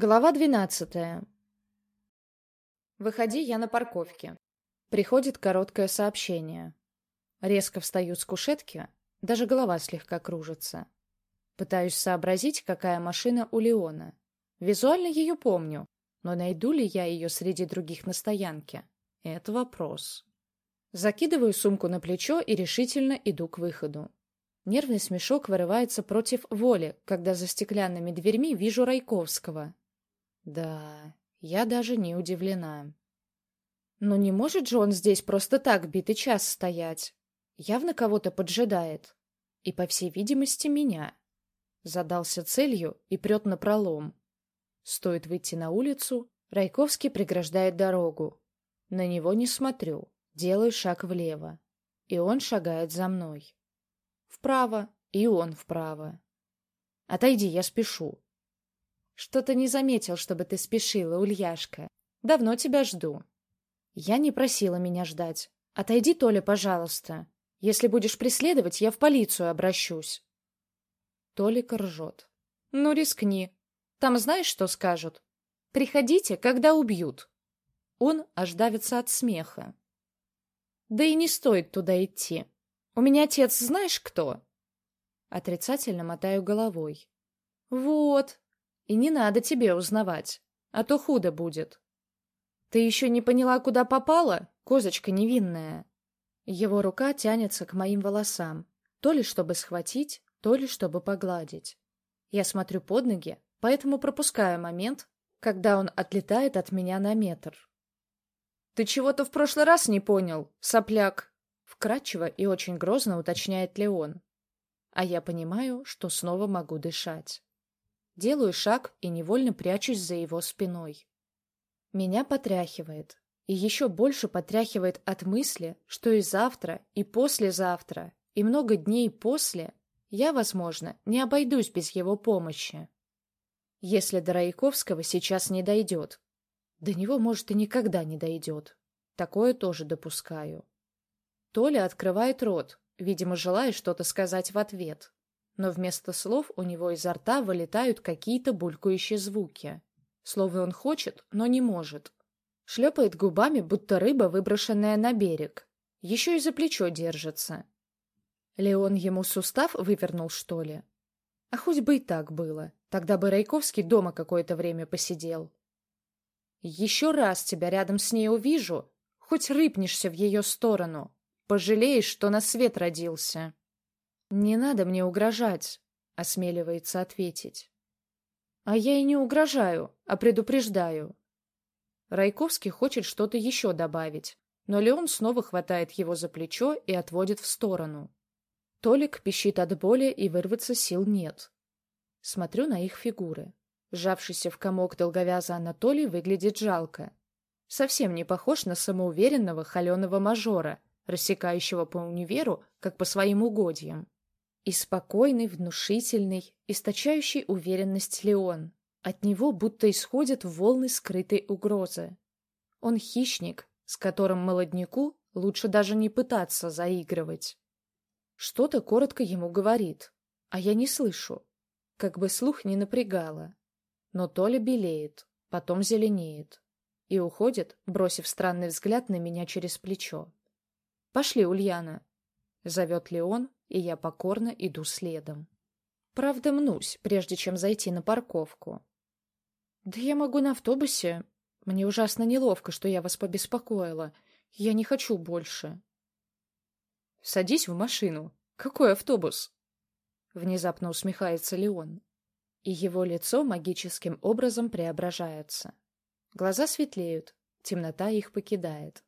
Глава двенадцатая. Выходи я на парковке. Приходит короткое сообщение. Резко встаю с кушетки, даже голова слегка кружится. Пытаюсь сообразить, какая машина у Леона. Визуально ее помню, но найду ли я ее среди других на стоянке? Это вопрос. Закидываю сумку на плечо и решительно иду к выходу. Нервный смешок вырывается против воли, когда за стеклянными дверьми вижу Райковского. Да, я даже не удивлена. Но не может же он здесь просто так битый час стоять. Явно кого-то поджидает. И, по всей видимости, меня. Задался целью и прет на пролом. Стоит выйти на улицу, Райковский преграждает дорогу. На него не смотрю, делаю шаг влево. И он шагает за мной. Вправо, и он вправо. Отойди, я спешу. Что-то не заметил, чтобы ты спешила, Ульяшка. Давно тебя жду. Я не просила меня ждать. Отойди, Толя, пожалуйста. Если будешь преследовать, я в полицию обращусь. Толик ржет. Ну, рискни. Там знаешь, что скажут? Приходите, когда убьют. Он аж давится от смеха. Да и не стоит туда идти. У меня отец знаешь кто? Отрицательно мотаю головой. Вот. И не надо тебе узнавать, а то худо будет. Ты еще не поняла, куда попала, козочка невинная? Его рука тянется к моим волосам, то ли чтобы схватить, то ли чтобы погладить. Я смотрю под ноги, поэтому пропускаю момент, когда он отлетает от меня на метр. «Ты чего-то в прошлый раз не понял, сопляк!» Вкратчиво и очень грозно уточняет Леон. А я понимаю, что снова могу дышать. Делаю шаг и невольно прячусь за его спиной. Меня потряхивает. И еще больше потряхивает от мысли, что и завтра, и послезавтра, и много дней после я, возможно, не обойдусь без его помощи. Если до Раяковского сейчас не дойдет. До него, может, и никогда не дойдет. Такое тоже допускаю. Толя открывает рот, видимо, желая что-то сказать в ответ. Но вместо слов у него изо рта вылетают какие-то булькающие звуки. Словно он хочет, но не может. Шлепает губами, будто рыба, выброшенная на берег. Еще и за плечо держится. Леон ему сустав вывернул, что ли? А хоть бы и так было. Тогда бы Райковский дома какое-то время посидел. Еще раз тебя рядом с ней увижу, хоть рыпнешься в ее сторону. Пожалеешь, что на свет родился. Не надо мне угрожать, осмеливается ответить. А я и не угрожаю, а предупреждаю. Райковский хочет что-то еще добавить, но Леон снова хватает его за плечо и отводит в сторону. Толик пищит от боли, и вырваться сил нет. Смотрю на их фигуры. Сжавшийся в комок долговяза Анатолий выглядит жалко. Совсем не похож на самоуверенного холеного мажора, рассекающего по универу, как по своим угодьям. И спокойный, внушительный, источающий уверенность Леон. От него будто исходят волны скрытой угрозы. Он хищник, с которым молодняку лучше даже не пытаться заигрывать. Что-то коротко ему говорит, а я не слышу. Как бы слух не напрягало. Но Толя белеет, потом зеленеет. И уходит, бросив странный взгляд на меня через плечо. «Пошли, Ульяна!» — зовет Леон, и я покорно иду следом. Правда, мнусь, прежде чем зайти на парковку. «Да я могу на автобусе. Мне ужасно неловко, что я вас побеспокоила. Я не хочу больше». Садись в машину. Какой автобус? Внезапно усмехается Леон. И его лицо магическим образом преображается. Глаза светлеют, темнота их покидает.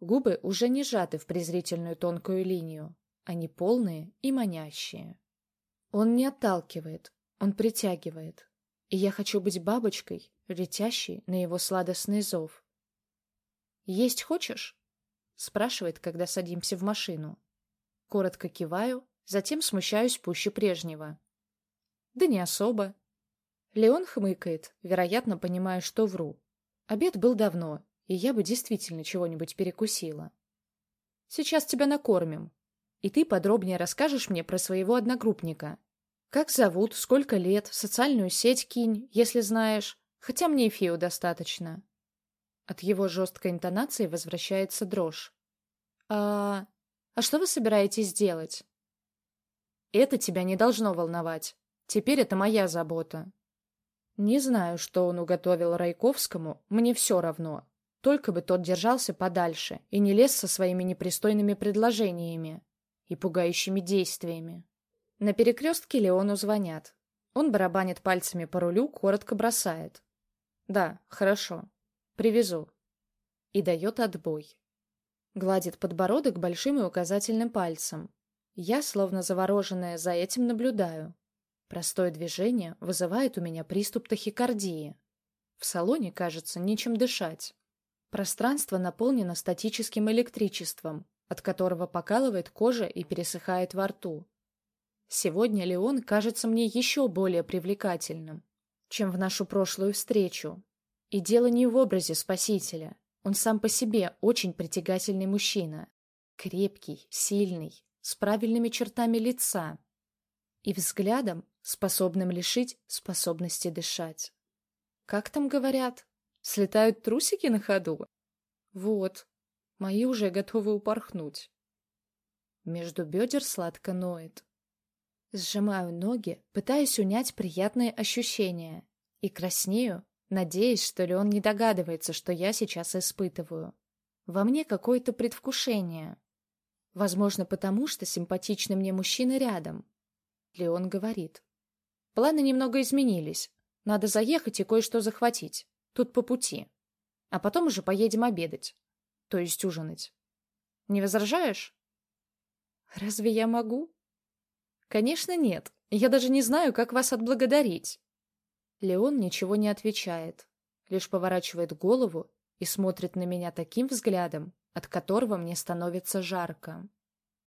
Губы уже не сжаты в презрительную тонкую линию. Они полные и манящие. Он не отталкивает, он притягивает. И я хочу быть бабочкой, летящей на его сладостный зов. «Есть хочешь?» — спрашивает, когда садимся в машину. Коротко киваю, затем смущаюсь пуще прежнего. Да не особо. Леон хмыкает, вероятно, понимая, что вру. Обед был давно, и я бы действительно чего-нибудь перекусила. Сейчас тебя накормим, и ты подробнее расскажешь мне про своего одногруппника. Как зовут, сколько лет, социальную сеть кинь, если знаешь. Хотя мне и Фио достаточно. От его жесткой интонации возвращается дрожь. «А... а что вы собираетесь делать?» «Это тебя не должно волновать. Теперь это моя забота». Не знаю, что он уготовил Райковскому, мне все равно. Только бы тот держался подальше и не лез со своими непристойными предложениями и пугающими действиями. На перекрестке Леону звонят. Он барабанит пальцами по рулю, коротко бросает. «Да, хорошо. Привезу». И дает отбой. Гладит подбородок большим и указательным пальцем. Я, словно завороженная, за этим наблюдаю. Простое движение вызывает у меня приступ тахикардии. В салоне, кажется, нечем дышать. Пространство наполнено статическим электричеством, от которого покалывает кожа и пересыхает во рту. Сегодня Леон кажется мне еще более привлекательным, чем в нашу прошлую встречу. И дело не в образе спасителя. Он сам по себе очень притягательный мужчина. Крепкий, сильный, с правильными чертами лица. И взглядом, способным лишить способности дышать. Как там говорят? Слетают трусики на ходу? Вот, мои уже готовы упорхнуть. Между бедер сладко ноет. Сжимаю ноги, пытаясь унять приятные ощущения, и краснею, надеясь, что ли он не догадывается, что я сейчас испытываю. Во мне какое-то предвкушение. Возможно, потому что симпатичный мне мужчина рядом. Леон говорит. Планы немного изменились. Надо заехать и кое-что захватить. Тут по пути. А потом уже поедем обедать. То есть ужинать. Не возражаешь? Разве я могу? Конечно, нет. Я даже не знаю, как вас отблагодарить. Леон ничего не отвечает. Лишь поворачивает голову и смотрит на меня таким взглядом, от которого мне становится жарко.